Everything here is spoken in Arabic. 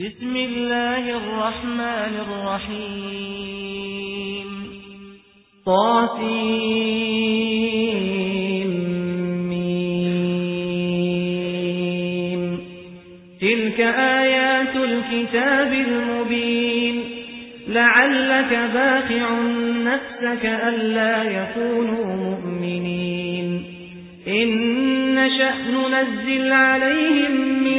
بسم الله الرحمن الرحيم. طاسيم. ميم تلك آيات الكتاب المبين. لعلك باخع نفسك ألا يكونوا مؤمنين. إن نشأ ننزل عليهم